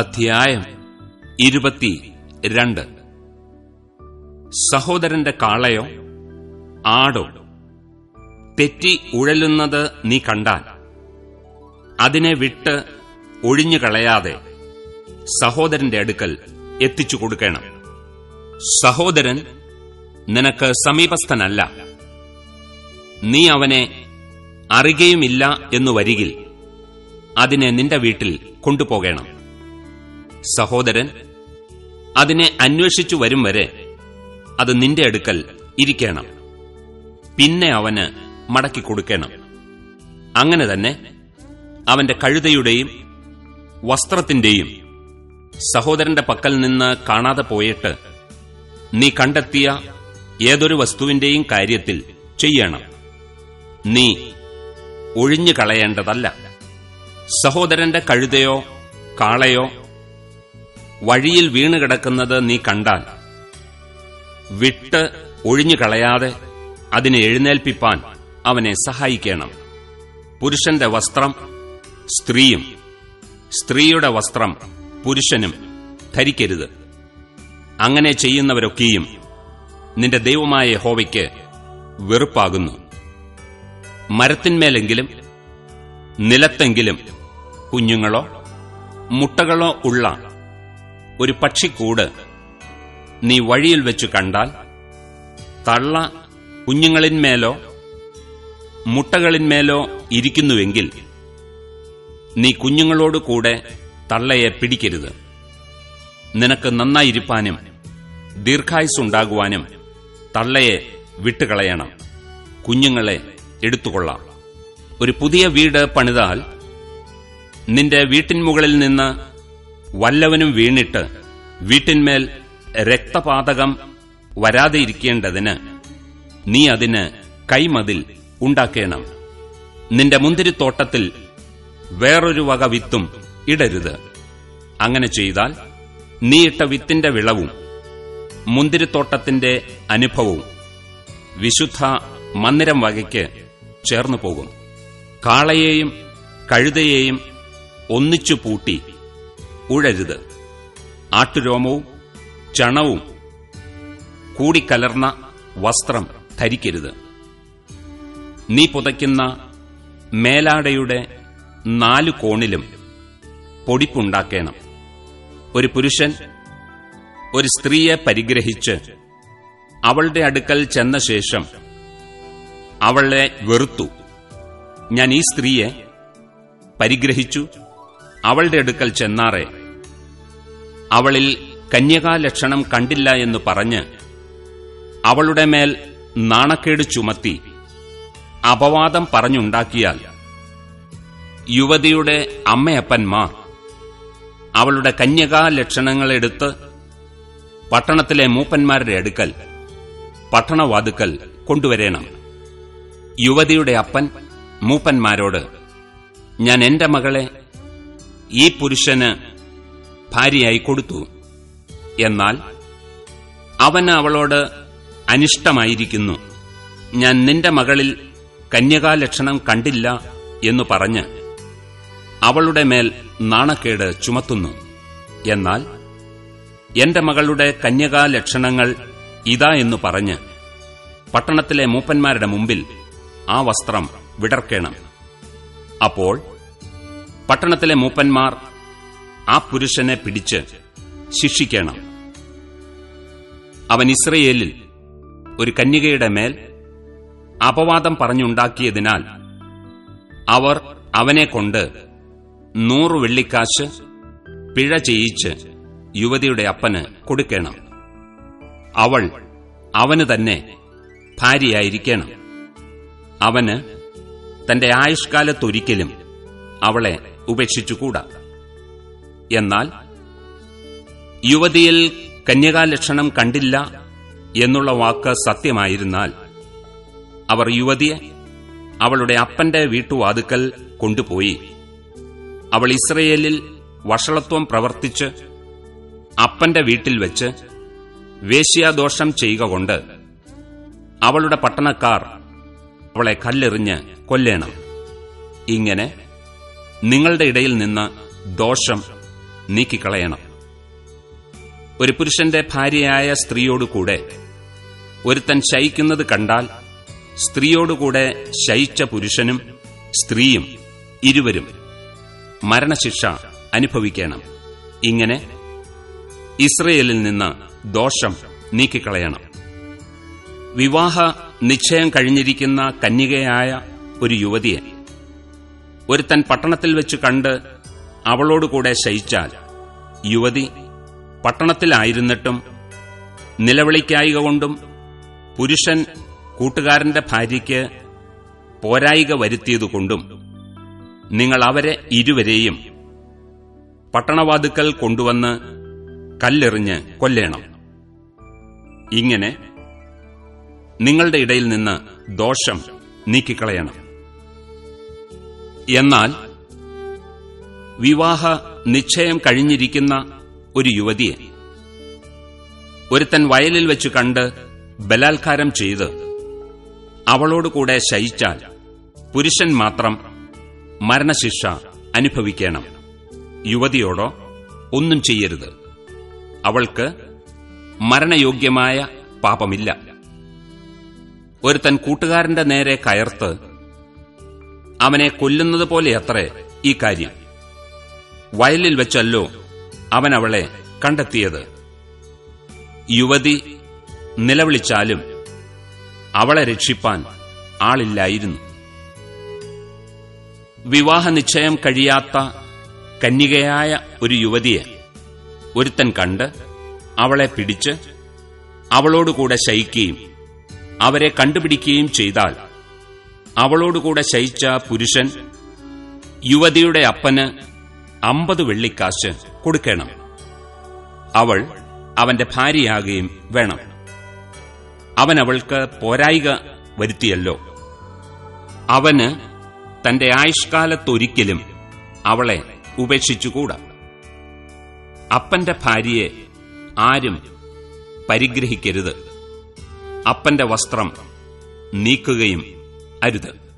അധ്യായം ഇരുപത്തി രണ്ട് സഹോദരന്റെ കാളയോ ആടോ തെറ്റി ഉഴലുന്നത് നീ കണ്ടാൽ അതിനെ വിട്ട് ഒഴിഞ്ഞു കളയാതെ സഹോദരന്റെ അടുക്കൽ എത്തിച്ചു കൊടുക്കണം. സഹോദരൻ നിനക്ക് സമീപസ്ഥനല്ല. നീ അവനെ അറിയുകയുമില്ല എന്നു വരികിൽ അതിനെ നിന്റെ വീട്ടിൽ കൊണ്ടുപോകണം. സഹോദരൻ അതിനെ അന്വേഷിച്ചു വരും വരെ അത് നിന്റെ അടുക്കൽ ഇരിക്കണം. പിന്നെ അവന് മടക്കി കൊടുക്കണം. അങ്ങനെ തന്നെ അവന്റെ കഴുതയുടെയും വസ്ത്രത്തിന്റെയും സഹോദരന്റെ പക്കൽ നിന്ന് കാണാതെ പോയിട്ട് നീ കണ്ടെത്തിയ ഏതൊരു വസ്തുവിന്റെയും കാര്യത്തിൽ ചെയ്യണം. നീ ഒഴിഞ്ഞു കളയേണ്ടതല്ല സഹോദരന്റെ കഴുതയോ കാളയോ വഴിയിൽ വീണുകിടക്കുന്നത് നീ കണ്ടാൽ. വിട്ട് ഒഴിഞ്ഞു കളയാതെ അതിനെ എഴുന്നേൽപ്പിപ്പാൻ അവനെ സഹായിക്കണം. പുരുഷന്റെ വസ്ത്രം സ്ത്രീയും സ്ത്രീയുടെ വസ്ത്രം പുരുഷനും ധരിക്കരുത്. അങ്ങനെ ചെയ്യുന്നവരൊക്കെയും നിന്റെ ദൈവമായ ഹോവയ്ക്ക് വെറുപ്പാകുന്നു. മരത്തിന്മേലെങ്കിലും നിലത്തെങ്കിലും കുഞ്ഞുങ്ങളോ മുട്ടകളോ ഉള്ള ഒരു പക്ഷിക്കൂട് നീ വഴിയിൽ വെച്ചു കണ്ടാൽ തള്ള കുഞ്ഞുങ്ങളിന്മേലോ മുട്ടകളിന്മേലോ ഇരിക്കുന്നുവെങ്കിൽ നീ കുഞ്ഞുങ്ങളോട് കൂടെ തള്ളയെ പിടിക്കരുത്. നിനക്ക് നന്നായിരിക്കാനും ദീർഘായുസുണ്ടാകുവാനും തള്ളയെ വിട്ടുകളയണം. കുഞ്ഞുങ്ങളെ എടുത്തുകൊള്ളാം. ഒരു പുതിയ വീട് പണിതാൽ നിന്റെ വീട്ടിൻമുകളിൽ നിന്ന് വല്ലവനും വീണിട്ട് വീട്ടിന്മേൽ രക്തപാതകം വരാതെയിരിക്കേണ്ടതിന് നീ അതിന് കൈമതിൽ ഉണ്ടാക്കേണം. നിന്റെ മുന്തിരിത്തോട്ടത്തിൽ വേറൊരു വക വിത്തും ഇടരുത്. അങ്ങനെ ചെയ്താൽ നീ ഇട്ട വിത്തിന്റെ വിളവും മുന്തിരിത്തോട്ടത്തിന്റെ അനുഭവവും വിശുദ്ധ മന്ദിരം വകയ്ക്ക് ചേർന്നു പോകും കാളയെയും കഴുതയെയും ഒന്നിച്ചു പൂട്ടി ഉഴരുത്. ആട്ടുരോമവും ചണവും കൂടിക്കലർന്ന വസ്ത്രം ധരിക്കരുത്. നീ പുതയ്ക്കുന്ന മേലാടയുടെ നാലു കോണിലും പൊടിപ്പുണ്ടാക്കേണം. ഒരു പുരുഷൻ ഒരു സ്ത്രീയെ പരിഗ്രഹിച്ച് അവളുടെ അടുക്കൽ ചെന്ന ശേഷം അവളെ വെറുത്തു. ഞാൻ ഈ സ്ത്രീയെ പരിഗ്രഹിച്ചു അവളുടെ അടുക്കൽ ചെന്നാറെ. അവളിൽ കന്യകാലക്ഷണം കണ്ടില്ല എന്ന് പറഞ്ഞ് അവളുടെ മേൽ നാണക്കേട് ചുമത്തി അപവാദം പറഞ്ഞുണ്ടാക്കിയാൽ യുവതിയുടെ അമ്മയപ്പന്മാർ അവളുടെ കന്യകാലക്ഷണങ്ങളെടുത്ത് പട്ടണത്തിലെ മൂപ്പന്മാരുടെ അടുക്കൽ പട്ടണവാതുക്കൽ കൊണ്ടുവരേണം. യുവതിയുടെ അപ്പൻ മൂപ്പന്മാരോട് ഞാൻ എന്റെ മകളെ ഈ പുരുഷന് ഭാര്യയായി കൊടുത്തു. എന്നാൽ അവൻ അവളോട് അനിഷ്ടമായിരിക്കുന്നു. ഞാൻ നിന്റെ മകളിൽ കന്യകാലക്ഷണം കണ്ടില്ല എന്നു പറഞ്ഞ് അവളുടെ മേൽ നാണക്കേട് ചുമത്തുന്നു. എന്നാൽ എന്റെ മകളുടെ കന്യകാലക്ഷണങ്ങൾ ഇതാ എന്നു പറഞ്ഞ് പട്ടണത്തിലെ മൂപ്പന്മാരുടെ മുമ്പിൽ ആ വസ്ത്രം വിടർക്കേണം. അപ്പോൾ പട്ടണത്തിലെ മൂപ്പന്മാർ ആ പുരുഷനെ പിടിച്ച് ശിക്ഷിക്കണം. അവൻ ഇസ്രയേലിൽ ഒരു കന്യകയുടെ മേൽ അപവാദം പറഞ്ഞുണ്ടാക്കിയതിനാൽ അവർ അവനെ കൊണ്ട് നൂറു വെള്ളിക്കാശ് പിഴ ചെയ്യിച്ച് യുവതിയുടെ അപ്പന് കൊടുക്കണം. അവൾ അവന് തന്നെ ഭാര്യയായിരിക്കണം. അവന് തന്റെ ആയുഷ്കാലത്തൊരിക്കലും അവളെ ഉപേക്ഷിച്ചുകൂടാ. എന്നാൽ യുവതിയിൽ കന്യകാലക്ഷണം കണ്ടില്ല എന്നുള്ള വാക്ക് സത്യമായിരുന്നാൽ അവർ യുവതിയെ അവളുടെ അപ്പന്റെ വീട്ടുവാതുക്കൽ കൊണ്ടുപോയി. അവൾ ഇസ്രയേലിൽ വഷളത്വം പ്രവർത്തിച്ച് അപ്പന്റെ വീട്ടിൽ വെച്ച് വേശ്യാദോഷം ചെയ്യുക കൊണ്ട് അവളുടെ പട്ടണക്കാർ അവളെ കല്ലെറിഞ്ഞ് കൊല്ലേണം. ഇങ്ങനെ നിങ്ങളുടെ ഇടയിൽ നിന്ന് ദോഷം നീക്കിക്കളയണം. ഒരു പുരുഷന്റെ ഭാര്യയായ സ്ത്രീയോടുകൂടെ ഒരുത്തൻ ശയിക്കുന്നത് കണ്ടാൽ സ്ത്രീയോടുകൂടെ ശയിച്ച പുരുഷനും സ്ത്രീയും ഇരുവരും മരണശിക്ഷ അനുഭവിക്കണം. ഇങ്ങനെ ഇസ്രയേലിൽ നിന്ന് ദോഷം നീക്കിക്കളയണം. വിവാഹ നിശ്ചയം കഴിഞ്ഞിരിക്കുന്ന കന്യകയായ ഒരു യുവതിയെ ഒരുത്തൻ പട്ടണത്തിൽ വെച്ച് കണ്ട് അവളോടുകൂടെ ശയിച്ചാൽ യുവതി പട്ടണത്തിലായിരുന്നിട്ടും നിലവിളിക്കായിക കൊണ്ടും പുരുഷൻ കൂട്ടുകാരന്റെ ഭാര്യയ്ക്ക് പോരായിക വരുത്തിയതുകൊണ്ടും നിങ്ങൾ അവരെ ഇരുവരെയും പട്ടണവാതുക്കൽ കൊണ്ടുവന്ന് കല്ലെറിഞ്ഞ് കൊല്ലേണം. ഇങ്ങനെ നിങ്ങളുടെ ഇടയിൽ നിന്ന് ദോഷം നീക്കിക്കളയണം. എന്നാൽ വിവാഹ നിശ്ചയം കഴിഞ്ഞിരിക്കുന്ന ഒരു യുവതിയെ ഒരുത്തൻ വയലിൽ വെച്ച് കണ്ട് ബലാത്കാരം ചെയ്ത് അവളോടുകൂടെ ശയിച്ചാൽ പുരുഷൻ മാത്രം മരണശിക്ഷ അനുഭവിക്കണം. യുവതിയോടോ ഒന്നും ചെയ്യരുത്. അവൾക്ക് മരണയോഗ്യമായ പാപമില്ല. ഒരുത്തൻ കൂട്ടുകാരന്റെ നേരെ കയർത്ത് അവനെ കൊല്ലുന്നത് പോലെയത്രേ ഈ കാര്യം. വയലിൽ വെച്ചല്ലോ അവൻ അവളെ കണ്ടെത്തിയത്. യുവതി നിലവിളിച്ചാലും അവളെ രക്ഷിപ്പാൻ ആളില്ലായിരുന്നു. വിവാഹ നിശ്ചയം കഴിയാത്ത കന്യകയായ ഒരു യുവതിയെ ഒരുത്തൻ കണ്ട് അവളെ പിടിച്ച് അവളോടുകൂടെ ശയിക്കുകയും അവരെ കണ്ടുപിടിക്കുകയും ചെയ്താൽ അവളോടുകൂടെ ശയിച്ച പുരുഷൻ യുവതിയുടെ അപ്പന് അമ്പത് വെള്ളിക്കാശ് കൊടുക്കണം. അവൾ അവന്റെ ഭാര്യയാകുകയും വേണം. അവൻ അവൾക്ക് പോരായിക വരുത്തിയല്ലോ. അവന് തന്റെ ആയുഷ്കാലത്തൊരിക്കലും അവളെ ഉപേക്ഷിച്ചുകൂടാ. അപ്പന്റെ ഭാര്യയെ ആരും പരിഗ്രഹിക്കരുത്. അപ്പന്റെ വസ്ത്രം നീക്കുകയും അരുത്.